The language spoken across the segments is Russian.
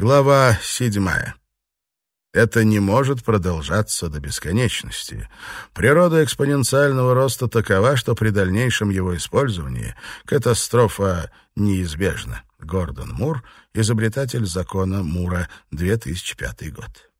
Глава седьмая. Это не может продолжаться до бесконечности. Природа экспоненциального роста такова, что при дальнейшем его использовании катастрофа неизбежна. Гордон Мур, изобретатель закона Мура, 2005 год.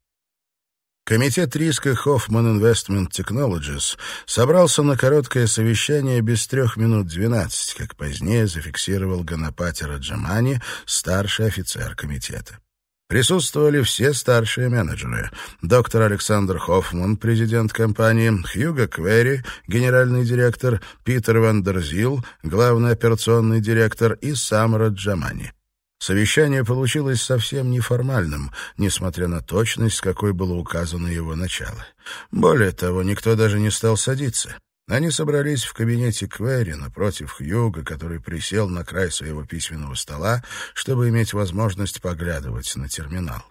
Комитет риска Hoffman Investment Technologies собрался на короткое совещание без трех минут двенадцать, как позднее зафиксировал Ганапати Раджамани, старший офицер комитета. Присутствовали все старшие менеджеры. Доктор Александр Хоффман, президент компании, Хьюго Квери, генеральный директор, Питер Вандерзил, главный операционный директор и сам Раджамани. Совещание получилось совсем неформальным, несмотря на точность, с какой было указано его начало. Более того, никто даже не стал садиться. Они собрались в кабинете Квери напротив Хьюга, который присел на край своего письменного стола, чтобы иметь возможность поглядывать на терминал.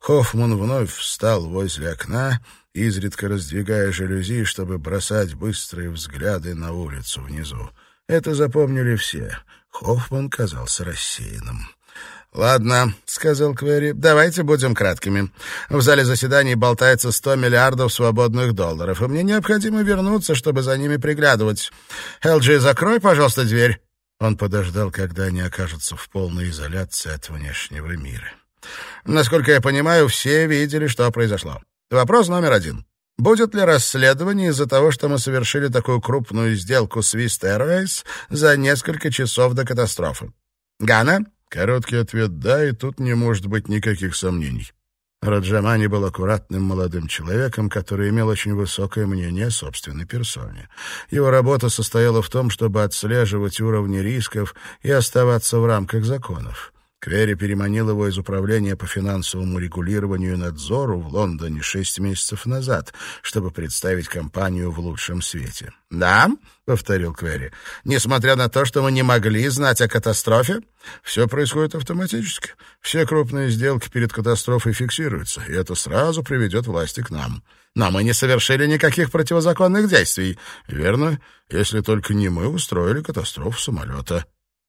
Хоффман вновь встал возле окна, изредка раздвигая жалюзи, чтобы бросать быстрые взгляды на улицу внизу. Это запомнили все. Хоффман казался рассеянным. «Ладно», — сказал Квери, — «давайте будем краткими. В зале заседаний болтается сто миллиардов свободных долларов, и мне необходимо вернуться, чтобы за ними приглядывать. Элджи, закрой, пожалуйста, дверь». Он подождал, когда они окажутся в полной изоляции от внешнего мира. «Насколько я понимаю, все видели, что произошло. Вопрос номер один. Будет ли расследование из-за того, что мы совершили такую крупную сделку с Airways за несколько часов до катастрофы? Гана?» Короткий ответ «да», и тут не может быть никаких сомнений. Раджамани был аккуратным молодым человеком, который имел очень высокое мнение о собственной персоне. Его работа состояла в том, чтобы отслеживать уровни рисков и оставаться в рамках законов. Квери переманил его из управления по финансовому регулированию и надзору в Лондоне шесть месяцев назад, чтобы представить компанию в лучшем свете. «Да», — повторил Квери, — «несмотря на то, что мы не могли знать о катастрофе, все происходит автоматически. Все крупные сделки перед катастрофой фиксируются, и это сразу приведет власти к нам». «Но мы не совершили никаких противозаконных действий». «Верно, если только не мы устроили катастрофу самолета».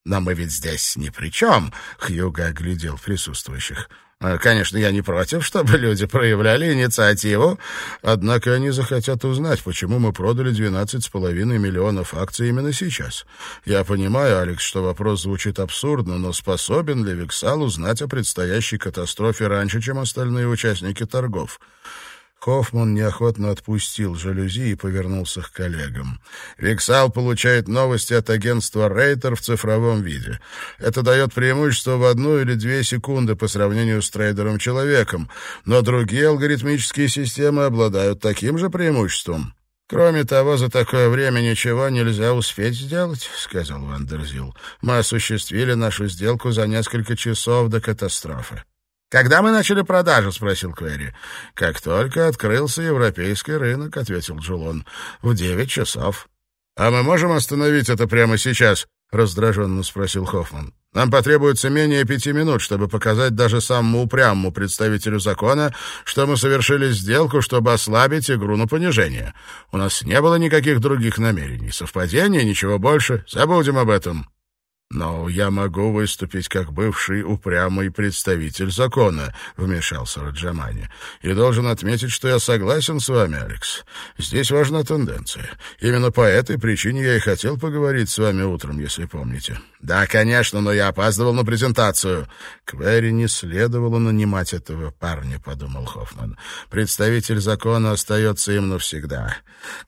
«Но мы ведь здесь ни при чем», — Хьюго оглядел присутствующих. «Э, «Конечно, я не против, чтобы люди проявляли инициативу, однако они захотят узнать, почему мы продали двенадцать с половиной миллионов акций именно сейчас. Я понимаю, Алекс, что вопрос звучит абсурдно, но способен ли Виксал узнать о предстоящей катастрофе раньше, чем остальные участники торгов?» Хоффман неохотно отпустил жалюзи и повернулся к коллегам. «Виксал получает новости от агентства Рейтер в цифровом виде. Это дает преимущество в одну или две секунды по сравнению с трейдером-человеком, но другие алгоритмические системы обладают таким же преимуществом». «Кроме того, за такое время ничего нельзя успеть сделать», — сказал Вандерзил. «Мы осуществили нашу сделку за несколько часов до катастрофы». «Когда мы начали продажу?» — спросил Квери. «Как только открылся европейский рынок», — ответил Джулон. «В девять часов». «А мы можем остановить это прямо сейчас?» — раздраженно спросил Хоффман. «Нам потребуется менее пяти минут, чтобы показать даже самому упрямому представителю закона, что мы совершили сделку, чтобы ослабить игру на понижение. У нас не было никаких других намерений. Совпадение, ничего больше. Забудем об этом». «Но я могу выступить как бывший упрямый представитель закона», — вмешался Раджамани. «И должен отметить, что я согласен с вами, Алекс. Здесь важна тенденция. Именно по этой причине я и хотел поговорить с вами утром, если помните». «Да, конечно, но я опаздывал на презентацию». «Квери не следовало нанимать этого парня», — подумал Хоффман. «Представитель закона остается им навсегда.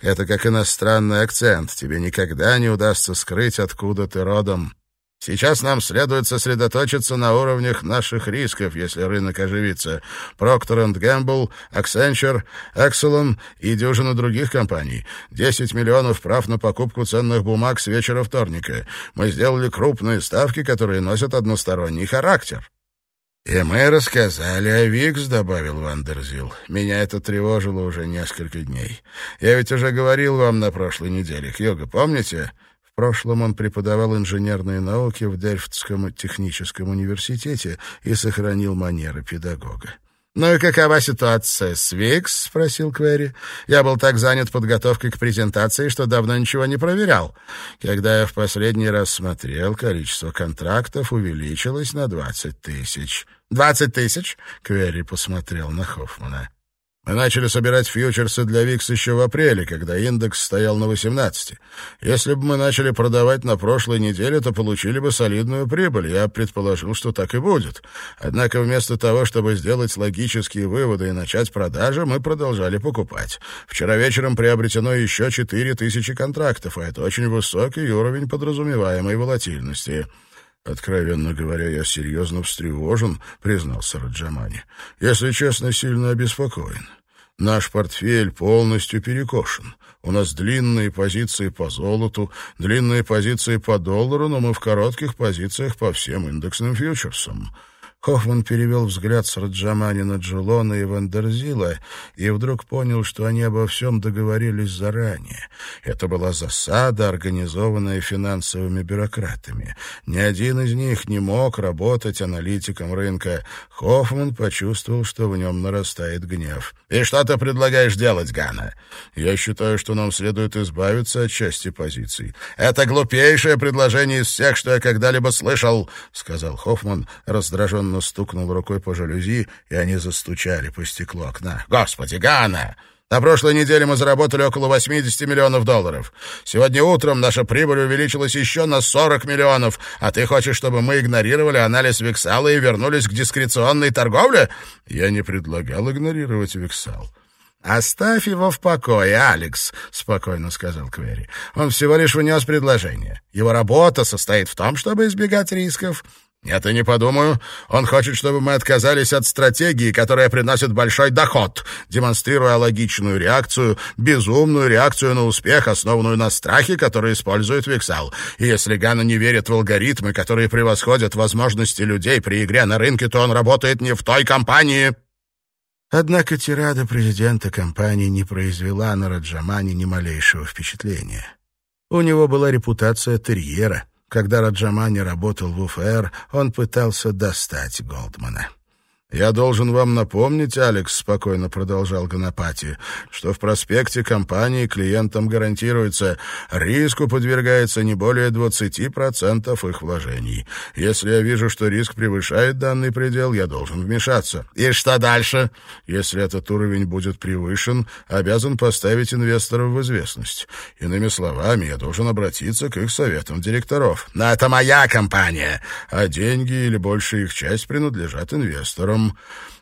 Это как иностранный акцент. Тебе никогда не удастся скрыть, откуда ты родом». Сейчас нам следует сосредоточиться на уровнях наших рисков, если рынок оживится. Procter Gamble, Accenture, Exelon и дюжина других компаний. 10 миллионов прав на покупку ценных бумаг с вечера вторника. Мы сделали крупные ставки, которые носят односторонний характер. «И мы рассказали о VIX», — добавил Вандерзил. «Меня это тревожило уже несколько дней. Я ведь уже говорил вам на прошлой неделе, Хьюго, помните? Прошлом он преподавал инженерные науки в Дельфтском техническом университете и сохранил манеры педагога. «Ну и какова ситуация с Викс?» — спросил Квери. «Я был так занят подготовкой к презентации, что давно ничего не проверял. Когда я в последний раз смотрел, количество контрактов увеличилось на двадцать тысяч». «Двадцать тысяч?» — Квери посмотрел на Хоффмана. Мы начали собирать фьючерсы для ВИКС еще в апреле, когда индекс стоял на 18. Если бы мы начали продавать на прошлой неделе, то получили бы солидную прибыль. Я предположил, что так и будет. Однако вместо того, чтобы сделать логические выводы и начать продажи, мы продолжали покупать. Вчера вечером приобретено еще 4000 контрактов, а это очень высокий уровень подразумеваемой волатильности. «Откровенно говоря, я серьезно встревожен», — признался Раджамани. «Если честно, сильно обеспокоен. Наш портфель полностью перекошен. У нас длинные позиции по золоту, длинные позиции по доллару, но мы в коротких позициях по всем индексным фьючерсам. Хоффман перевел взгляд с Раджамани на Джулона и Вандерзила и вдруг понял, что они обо всем договорились заранее. Это была засада, организованная финансовыми бюрократами. Ни один из них не мог работать аналитиком рынка. Хоффман почувствовал, что в нем нарастает гнев. «И что ты предлагаешь делать, Гана?» «Я считаю, что нам следует избавиться от части позиций». «Это глупейшее предложение из всех, что я когда-либо слышал», — сказал Хоффман, раздраженно Ганна стукнул рукой по жалюзи, и они застучали по стеклу окна. «Господи, Ганна! На прошлой неделе мы заработали около 80 миллионов долларов. Сегодня утром наша прибыль увеличилась еще на 40 миллионов, а ты хочешь, чтобы мы игнорировали анализ Виксала и вернулись к дискреционной торговле?» «Я не предлагал игнорировать Виксал». «Оставь его в покое, Алекс», — спокойно сказал Квери. «Он всего лишь внес предложение. Его работа состоит в том, чтобы избегать рисков. «Нет, и не подумаю. Он хочет, чтобы мы отказались от стратегии, которая приносит большой доход, демонстрируя логичную реакцию, безумную реакцию на успех, основанную на страхе, который использует Виксал. И если Гана не верит в алгоритмы, которые превосходят возможности людей при игре на рынке, то он работает не в той компании». Однако тирада президента компании не произвела на Раджамани ни малейшего впечатления. У него была репутация терьера — когда Раджамани работал в УФР, он пытался достать Голдмана. «Я должен вам напомнить, Алекс», — спокойно продолжал Ганапати, «что в проспекте компании клиентам гарантируется, риску подвергается не более 20% их вложений. Если я вижу, что риск превышает данный предел, я должен вмешаться». «И что дальше?» «Если этот уровень будет превышен, обязан поставить инвесторов в известность. Иными словами, я должен обратиться к их советам директоров». «Но это моя компания!» «А деньги или большая их часть принадлежат инвесторам».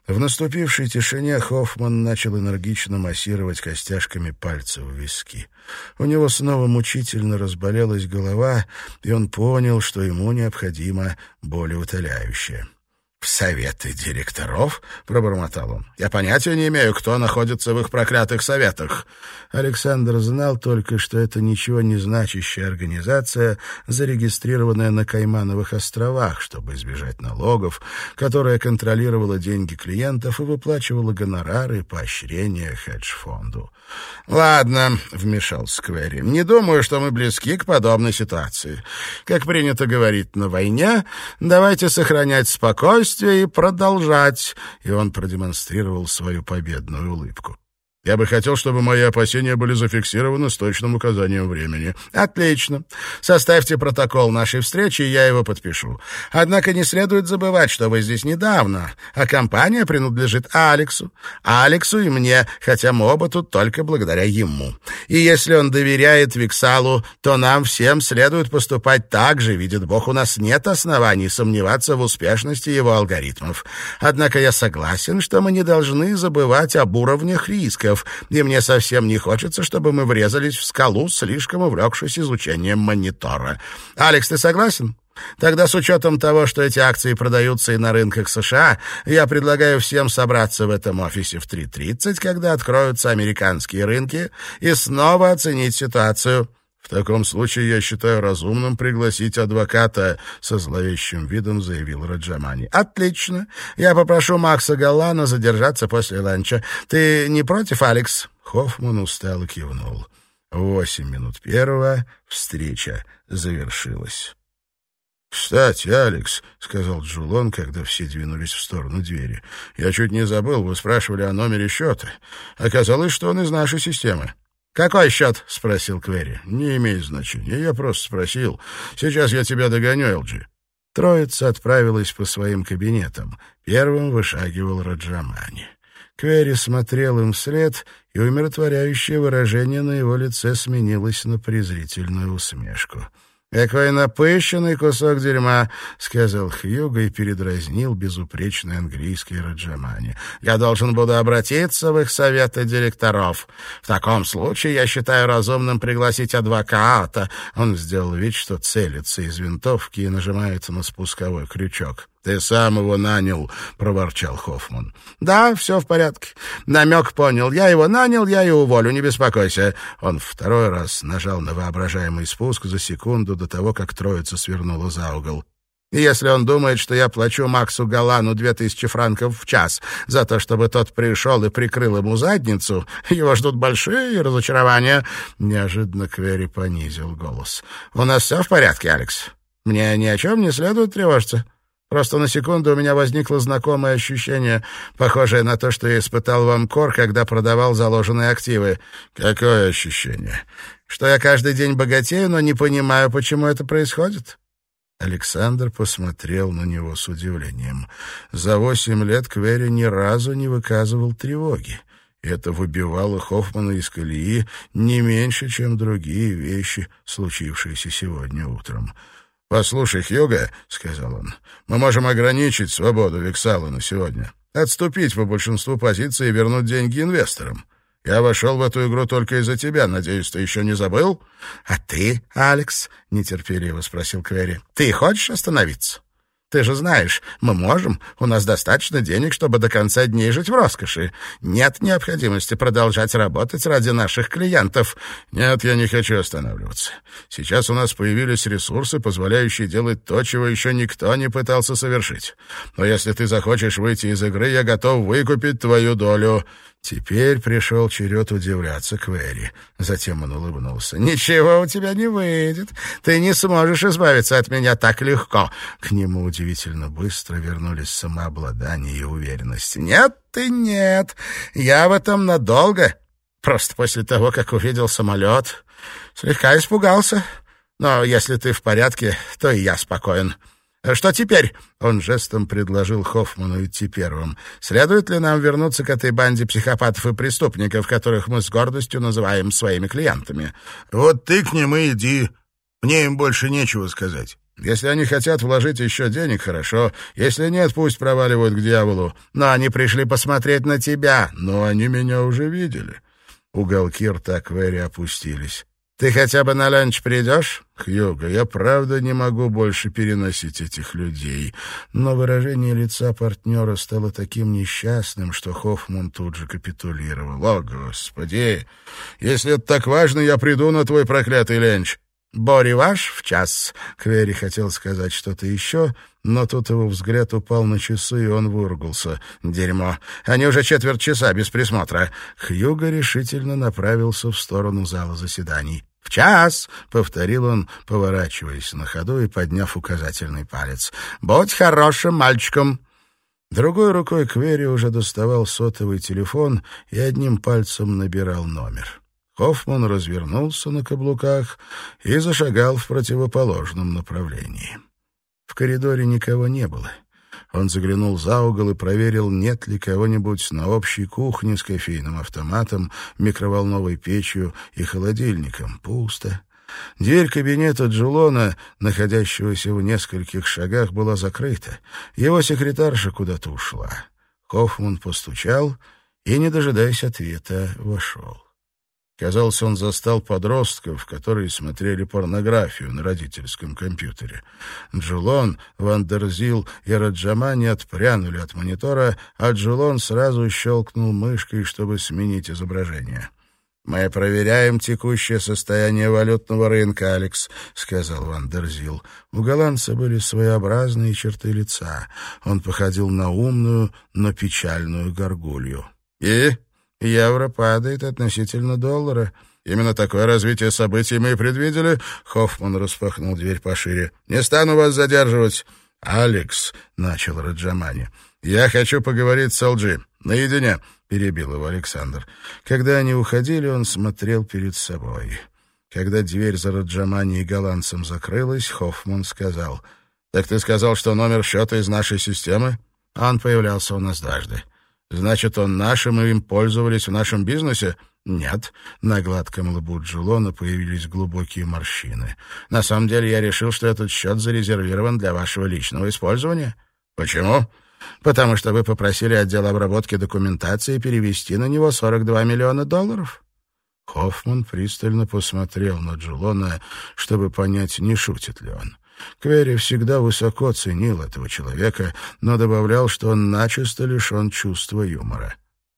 В наступившей тишине Хоффман начал энергично массировать костяшками пальцев виски. У него снова мучительно разболелась голова, и он понял, что ему необходимо болеутоляющее. «В советы директоров?» — пробормотал он. «Я понятия не имею, кто находится в их проклятых советах». Александр знал только, что это ничего не значащая организация, зарегистрированная на Каймановых островах, чтобы избежать налогов, которая контролировала деньги клиентов и выплачивала гонорары и поощрения хедж-фонду. «Ладно», — вмешался Сквери, — «не думаю, что мы близки к подобной ситуации. Как принято говорить на войне, давайте сохранять спокойствие, действия и продолжать». И он продемонстрировал свою победную улыбку. Я бы хотел, чтобы мои опасения были зафиксированы с точным указанием времени. Отлично. Составьте протокол нашей встречи, и я его подпишу. Однако не следует забывать, что вы здесь недавно, а компания принадлежит Алексу. Алексу и мне, хотя мы оба тут только благодаря ему. И если он доверяет Виксалу, то нам всем следует поступать так же. Видит Бог, у нас нет оснований сомневаться в успешности его алгоритмов. Однако я согласен, что мы не должны забывать об уровнях риска рисков, и мне совсем не хочется, чтобы мы врезались в скалу, слишком увлекшись изучением монитора. Алекс, ты согласен? Тогда с учетом того, что эти акции продаются и на рынках США, я предлагаю всем собраться в этом офисе в 3.30, когда откроются американские рынки, и снова оценить ситуацию. В таком случае я считаю разумным пригласить адвоката, со зловещим видом заявил Раджамани. Отлично. Я попрошу Макса Галлана задержаться после ланча. Ты не против, Алекс? Хоффман устало кивнул. Восемь минут первого встреча завершилась. «Кстати, Алекс», — сказал Джулон, когда все двинулись в сторону двери, — «я чуть не забыл, вы спрашивали о номере счета. Оказалось, что он из нашей системы». «Какой счет?» — спросил Квери. «Не имеет значения. Я просто спросил. Сейчас я тебя догоню, Элджи». Троица отправилась по своим кабинетам. Первым вышагивал Раджамани. Квери смотрел им вслед, и умиротворяющее выражение на его лице сменилось на презрительную усмешку. «Какой напыщенный кусок дерьма!» — сказал Хьюго и передразнил безупречный английский Раджамани. «Я должен буду обратиться в их советы директоров. В таком случае я считаю разумным пригласить адвоката». Он сделал вид, что целится из винтовки и нажимает на спусковой крючок. «Ты сам его нанял», — проворчал Хоффман. «Да, все в порядке. Намек понял. Я его нанял, я и уволю, не беспокойся». Он второй раз нажал на воображаемый спуск за секунду до того, как троица свернула за угол. если он думает, что я плачу Максу Галану две тысячи франков в час за то, чтобы тот пришел и прикрыл ему задницу, его ждут большие разочарования». Неожиданно Квери понизил голос. «У нас все в порядке, Алекс. Мне ни о чем не следует тревожиться». Просто на секунду у меня возникло знакомое ощущение, похожее на то, что я испытал в Амкор, когда продавал заложенные активы. Какое ощущение? Что я каждый день богатею, но не понимаю, почему это происходит. Александр посмотрел на него с удивлением. За восемь лет Квери ни разу не выказывал тревоги. Это выбивало Хоффмана из колеи не меньше, чем другие вещи, случившиеся сегодня утром. «Послушай, Хьюга», — сказал он, — «мы можем ограничить свободу Виксала на сегодня, отступить по большинству позиций и вернуть деньги инвесторам. Я вошел в эту игру только из-за тебя. Надеюсь, ты еще не забыл?» «А ты, Алекс?» — нетерпеливо спросил Квери. «Ты хочешь остановиться?» Ты же знаешь, мы можем, у нас достаточно денег, чтобы до конца дней жить в роскоши. Нет необходимости продолжать работать ради наших клиентов. Нет, я не хочу останавливаться. Сейчас у нас появились ресурсы, позволяющие делать то, чего еще никто не пытался совершить. Но если ты захочешь выйти из игры, я готов выкупить твою долю. Теперь пришел черед удивляться Квери. Затем он улыбнулся. «Ничего у тебя не выйдет. Ты не сможешь избавиться от меня так легко». К нему удивительно быстро вернулись самообладание и уверенность. «Нет ты нет. Я в этом надолго. Просто после того, как увидел самолет, слегка испугался. Но если ты в порядке, то и я спокоен». «Что теперь?» — он жестом предложил Хоффману идти первым. «Следует ли нам вернуться к этой банде психопатов и преступников, которых мы с гордостью называем своими клиентами?» «Вот ты к ним и иди. Мне им больше нечего сказать. Если они хотят вложить еще денег, хорошо. Если нет, пусть проваливают к дьяволу. Но они пришли посмотреть на тебя. Но они меня уже видели». Уголки рта Квери опустились. Ты хотя бы на ланч придешь? Хьюго, я правда не могу больше переносить этих людей. Но выражение лица партнера стало таким несчастным, что Хоффман тут же капитулировал. О, Господи! Если это так важно, я приду на твой проклятый ленч. «Бори ваш в час». Квери хотел сказать что-то еще, но тут его взгляд упал на часы, и он выругался. «Дерьмо! Они уже четверть часа без присмотра». Хьюго решительно направился в сторону зала заседаний. «В час!» — повторил он, поворачиваясь на ходу и подняв указательный палец. «Будь хорошим мальчиком!» Другой рукой Квери уже доставал сотовый телефон и одним пальцем набирал номер. Хоффман развернулся на каблуках и зашагал в противоположном направлении. В коридоре никого не было. Он заглянул за угол и проверил, нет ли кого-нибудь на общей кухне с кофейным автоматом, микроволновой печью и холодильником. Пусто. Дверь кабинета Джулона, находящегося в нескольких шагах, была закрыта. Его секретарша куда-то ушла. Хоффман постучал и, не дожидаясь ответа, вошел. Казалось, он застал подростков, которые смотрели порнографию на родительском компьютере. Джулон, Вандерзил и Раджамани отпрянули от монитора, а Джулон сразу щелкнул мышкой, чтобы сменить изображение. «Мы проверяем текущее состояние валютного рынка, Алекс», — сказал Вандерзил. У голландца были своеобразные черты лица. Он походил на умную, но печальную горгулью. «И?» Евро падает относительно доллара. Именно такое развитие событий мы и предвидели. Хоффман распахнул дверь пошире. Не стану вас задерживать. Алекс, начал Раджамани. Я хочу поговорить с Алджи. Наедине, перебил его Александр. Когда они уходили, он смотрел перед собой. Когда дверь за Раджамани и голландцем закрылась, Хоффман сказал: "Так ты сказал, что номер счета из нашей системы? Он появлялся у нас дважды. Значит, он наш, и им пользовались в нашем бизнесе? Нет. На гладком лбу Джулона появились глубокие морщины. На самом деле я решил, что этот счет зарезервирован для вашего личного использования. Почему? Потому что вы попросили отдел обработки документации перевести на него 42 миллиона долларов. Хоффман пристально посмотрел на Джулона, чтобы понять, не шутит ли он. Квери всегда высоко ценил этого человека, но добавлял, что он начисто лишен чувства юмора.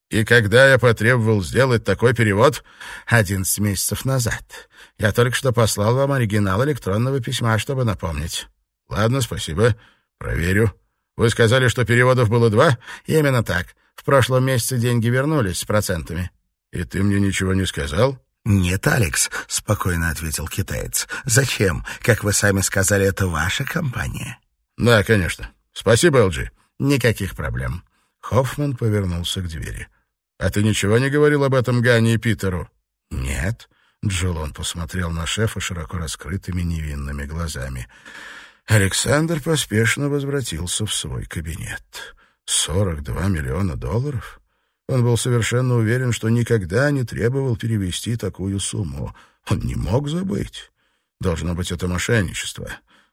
«И когда я потребовал сделать такой перевод?» «Одиннадцать месяцев назад. Я только что послал вам оригинал электронного письма, чтобы напомнить». «Ладно, спасибо. Проверю. Вы сказали, что переводов было два?» «Именно так. В прошлом месяце деньги вернулись с процентами». «И ты мне ничего не сказал?» «Нет, Алекс», — спокойно ответил китаец. «Зачем? Как вы сами сказали, это ваша компания». «Да, конечно. Спасибо, Элджи». «Никаких проблем». Хоффман повернулся к двери. «А ты ничего не говорил об этом Гане и Питеру?» «Нет». Джулон посмотрел на шефа широко раскрытыми невинными глазами. Александр поспешно возвратился в свой кабинет. «Сорок два миллиона долларов?» Он был совершенно уверен, что никогда не требовал перевести такую сумму. Он не мог забыть. Должно быть, это мошенничество.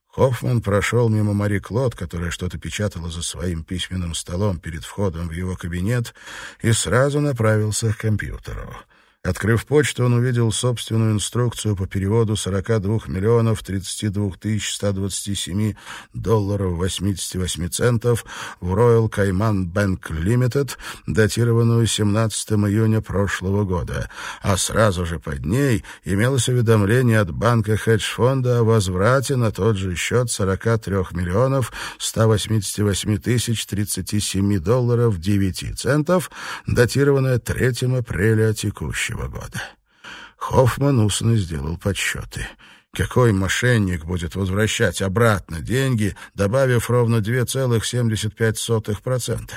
Хоффман прошел мимо Мари Клод, которая что-то печатала за своим письменным столом перед входом в его кабинет, и сразу направился к компьютеру. Открыв почту, он увидел собственную инструкцию по переводу 42 миллионов 32 тысяч 127 долларов 88 центов в Royal Cayman Bank Limited, датированную 17 июня прошлого года, а сразу же под ней имелось уведомление от банка хедж-фонда о возврате на тот же счет 43 миллионов 188 тысяч 37 долларов 9 центов, датированное 3 апреля текущего следующего года. Хоффман устно сделал подсчеты. Какой мошенник будет возвращать обратно деньги, добавив ровно 2,75%?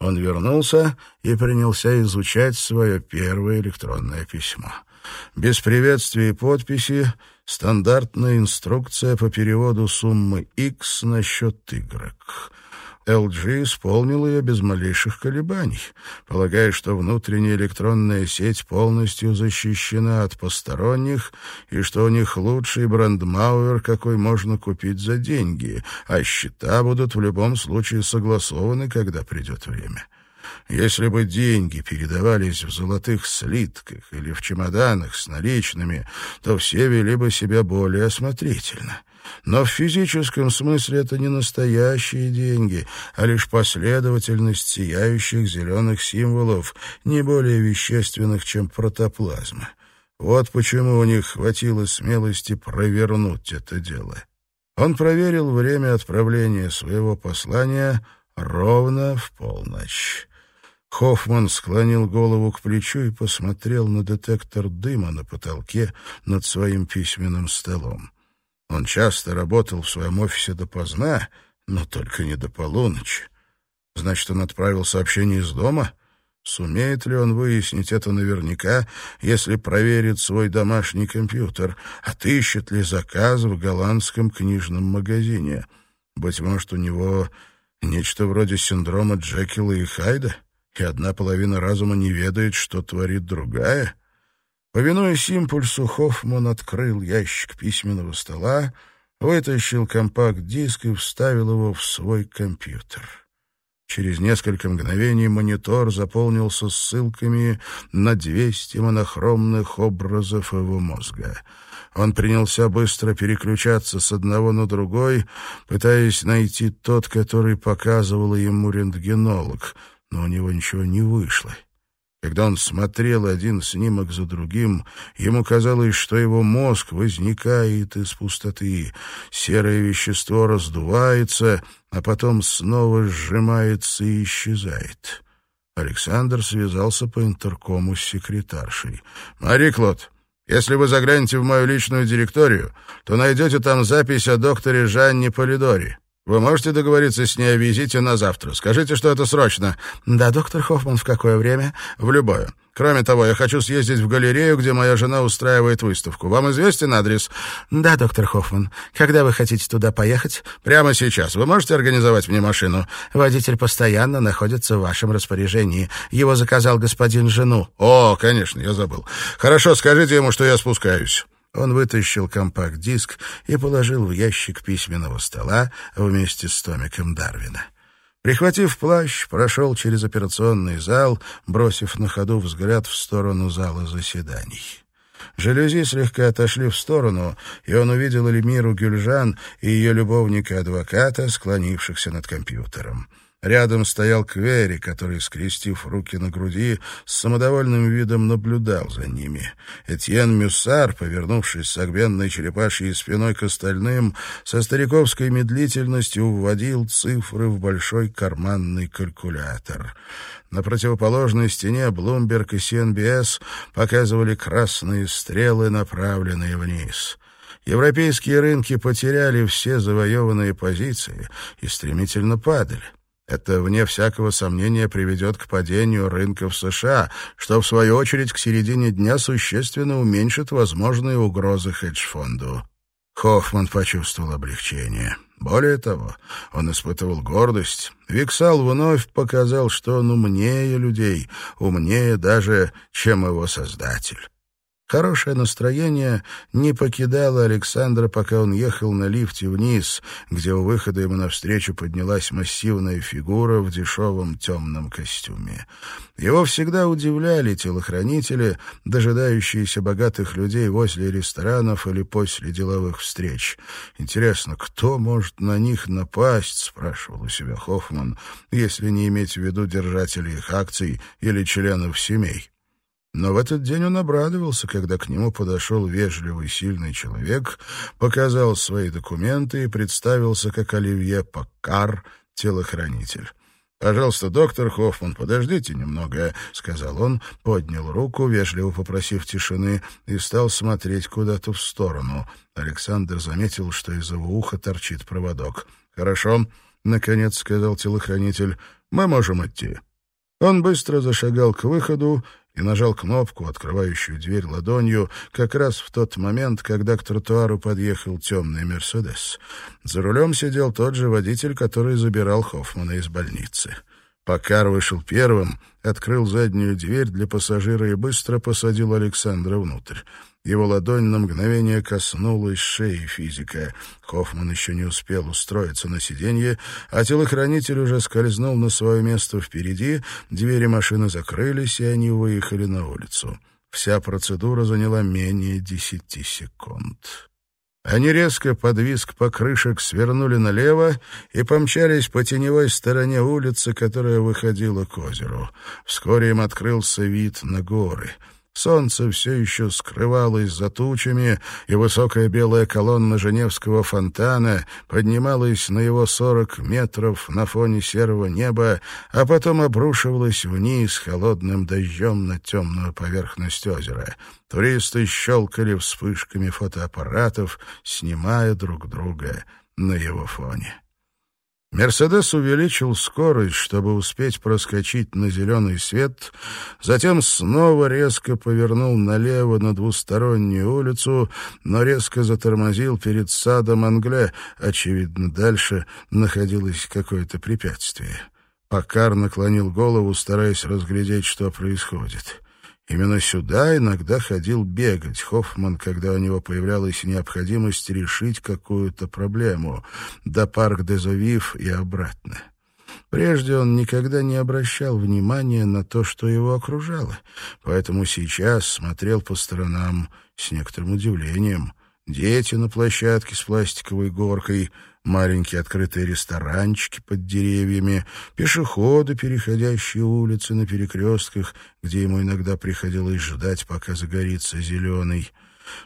Он вернулся и принялся изучать свое первое электронное письмо. Без приветствия и подписи стандартная инструкция по переводу суммы X на счет Y. LG исполнил ее без малейших колебаний, полагая, что внутренняя электронная сеть полностью защищена от посторонних и что у них лучший брендмауэр, какой можно купить за деньги, а счета будут в любом случае согласованы, когда придет время. Если бы деньги передавались в золотых слитках или в чемоданах с наличными, то все вели бы себя более осмотрительно. Но в физическом смысле это не настоящие деньги, а лишь последовательность сияющих зеленых символов, не более вещественных, чем протоплазма. Вот почему у них хватило смелости провернуть это дело. Он проверил время отправления своего послания ровно в полночь. Хоффман склонил голову к плечу и посмотрел на детектор дыма на потолке над своим письменным столом. Он часто работал в своем офисе допоздна, но только не до полуночи. Значит, он отправил сообщение из дома? Сумеет ли он выяснить это наверняка, если проверит свой домашний компьютер? Отыщет ли заказ в голландском книжном магазине? Быть может, у него нечто вроде синдрома Джекила и Хайда, и одна половина разума не ведает, что творит другая — Повинуясь импульсу, Хоффман открыл ящик письменного стола, вытащил компакт-диск и вставил его в свой компьютер. Через несколько мгновений монитор заполнился ссылками на 200 монохромных образов его мозга. Он принялся быстро переключаться с одного на другой, пытаясь найти тот, который показывал ему рентгенолог, но у него ничего не вышло. Когда он смотрел один снимок за другим, ему казалось, что его мозг возникает из пустоты. Серое вещество раздувается, а потом снова сжимается и исчезает. Александр связался по интеркому с секретаршей. «Мари Клод, Если вы заглянете в мою личную директорию, то найдете там запись о докторе Жанне Полидори. Вы можете договориться с ней о визите на завтра? Скажите, что это срочно». «Да, доктор Хоффман, в какое время?» «В любое. Кроме того, я хочу съездить в галерею, где моя жена устраивает выставку. Вам известен адрес?» «Да, доктор Хоффман. Когда вы хотите туда поехать?» «Прямо сейчас. Вы можете организовать мне машину?» «Водитель постоянно находится в вашем распоряжении. Его заказал господин Жену». «О, конечно, я забыл. Хорошо, скажите ему, что я спускаюсь». Он вытащил компакт-диск и положил в ящик письменного стола вместе с томиком Дарвина. Прихватив плащ, прошел через операционный зал, бросив на ходу взгляд в сторону зала заседаний. Жалюзи слегка отошли в сторону, и он увидел Эльмиру Гюльжан и ее любовника-адвоката, склонившихся над компьютером. Рядом стоял Квери, который, скрестив руки на груди, с самодовольным видом наблюдал за ними. Этьен Мюссар, повернувшись с огбенной черепашьей спиной к остальным, со стариковской медлительностью вводил цифры в большой карманный калькулятор. На противоположной стене Блумберг и CNBS показывали красные стрелы, направленные вниз — Европейские рынки потеряли все завоеванные позиции и стремительно падали. Это, вне всякого сомнения, приведет к падению рынка в США, что, в свою очередь, к середине дня существенно уменьшит возможные угрозы хедж-фонду. Хоффман почувствовал облегчение. Более того, он испытывал гордость. Виксал вновь показал, что он умнее людей, умнее даже, чем его создатель. Хорошее настроение не покидало Александра, пока он ехал на лифте вниз, где у выхода ему навстречу поднялась массивная фигура в дешевом темном костюме. Его всегда удивляли телохранители, дожидающиеся богатых людей возле ресторанов или после деловых встреч. «Интересно, кто может на них напасть?» — спрашивал у себя Хоффман, если не иметь в виду держателей их акций или членов семей. Но в этот день он обрадовался, когда к нему подошел вежливый, сильный человек, показал свои документы и представился как Оливье Паккар, телохранитель. «Пожалуйста, доктор Хоффман, подождите немного», — сказал он, поднял руку, вежливо попросив тишины, и стал смотреть куда-то в сторону. Александр заметил, что из его уха торчит проводок. «Хорошо», — наконец сказал телохранитель, — «мы можем идти». Он быстро зашагал к выходу и нажал кнопку, открывающую дверь ладонью, как раз в тот момент, когда к тротуару подъехал темный «Мерседес». За рулем сидел тот же водитель, который забирал Хоффмана из больницы. Покар вышел первым, открыл заднюю дверь для пассажира и быстро посадил Александра внутрь. Его ладонь на мгновение коснулась шеи физика. Хоффман еще не успел устроиться на сиденье, а телохранитель уже скользнул на свое место впереди, двери машины закрылись, и они выехали на улицу. Вся процедура заняла менее десяти секунд. Они резко под визг покрышек свернули налево и помчались по теневой стороне улицы, которая выходила к озеру. Вскоре им открылся вид на горы — Солнце все еще скрывалось за тучами, и высокая белая колонна Женевского фонтана поднималась на его сорок метров на фоне серого неба, а потом обрушивалась вниз холодным дождем на темную поверхность озера. Туристы щелкали вспышками фотоаппаратов, снимая друг друга на его фоне. Мерседес увеличил скорость, чтобы успеть проскочить на зеленый свет, затем снова резко повернул налево на двустороннюю улицу, но резко затормозил перед садом Англе. Очевидно, дальше находилось какое-то препятствие. Покар наклонил голову, стараясь разглядеть, что происходит. Именно сюда иногда ходил бегать Хоффман, когда у него появлялась необходимость решить какую-то проблему, до парк де Зовив и обратно. Прежде он никогда не обращал внимания на то, что его окружало, поэтому сейчас смотрел по сторонам с некоторым удивлением. Дети на площадке с пластиковой горкой — маленькие открытые ресторанчики под деревьями, пешеходы, переходящие улицы на перекрестках, где ему иногда приходилось ждать, пока загорится зеленый.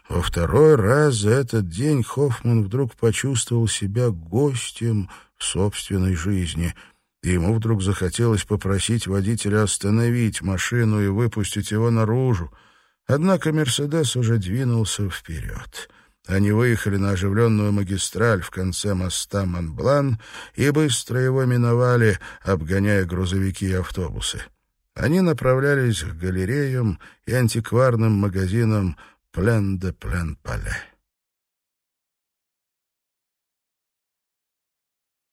Во второй раз за этот день Хоффман вдруг почувствовал себя гостем в собственной жизни, и ему вдруг захотелось попросить водителя остановить машину и выпустить его наружу. Однако «Мерседес» уже двинулся вперед. Они выехали на оживленную магистраль в конце моста Монблан и быстро его миновали, обгоняя грузовики и автобусы. Они направлялись к галереям и антикварным магазинам «Плен де Плен Пале».